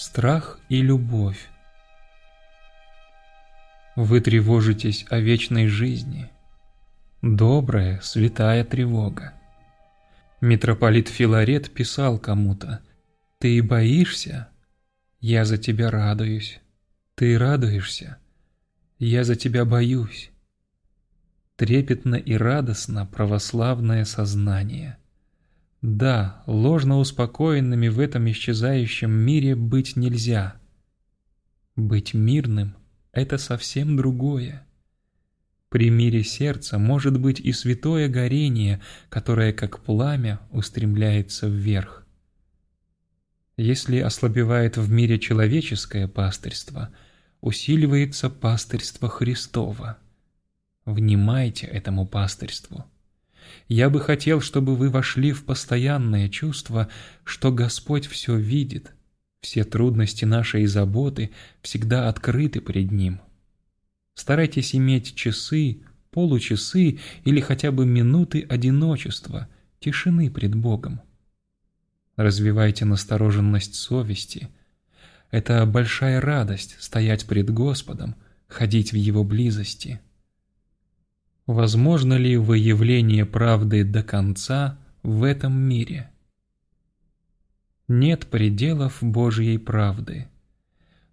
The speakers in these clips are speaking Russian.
Страх и любовь. Вы тревожитесь о вечной жизни. Добрая, святая тревога. Митрополит Филарет писал кому-то «Ты боишься? Я за тебя радуюсь. Ты радуешься? Я за тебя боюсь». Трепетно и радостно православное сознание – да, ложно успокоенными в этом исчезающем мире быть нельзя. Быть мирным — это совсем другое. При мире сердца может быть и святое горение, которое, как пламя, устремляется вверх. Если ослабевает в мире человеческое пастырство, усиливается пастырство Христово. Внимайте этому пастырству. Я бы хотел, чтобы вы вошли в постоянное чувство, что Господь все видит, все трудности нашей заботы всегда открыты пред Ним. Старайтесь иметь часы, получасы или хотя бы минуты одиночества, тишины пред Богом. Развивайте настороженность совести. Это большая радость стоять пред Господом, ходить в Его близости – Возможно ли выявление правды до конца в этом мире? Нет пределов Божьей правды,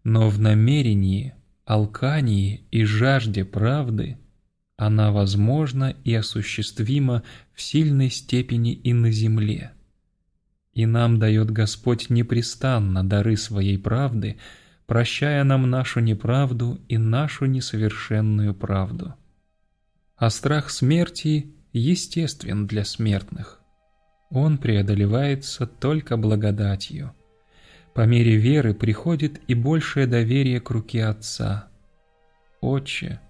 но в намерении, алкании и жажде правды она возможна и осуществима в сильной степени и на земле. И нам дает Господь непрестанно дары своей правды, прощая нам нашу неправду и нашу несовершенную правду а страх смерти естествен для смертных. Он преодолевается только благодатью. По мере веры приходит и большее доверие к руке Отца. «Отче,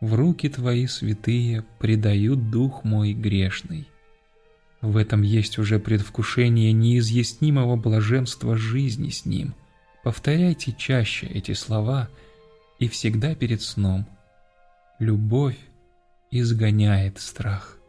в руки Твои святые предаю дух мой грешный». В этом есть уже предвкушение неизъяснимого блаженства жизни с Ним. Повторяйте чаще эти слова и всегда перед сном. Любовь изгоняет страх.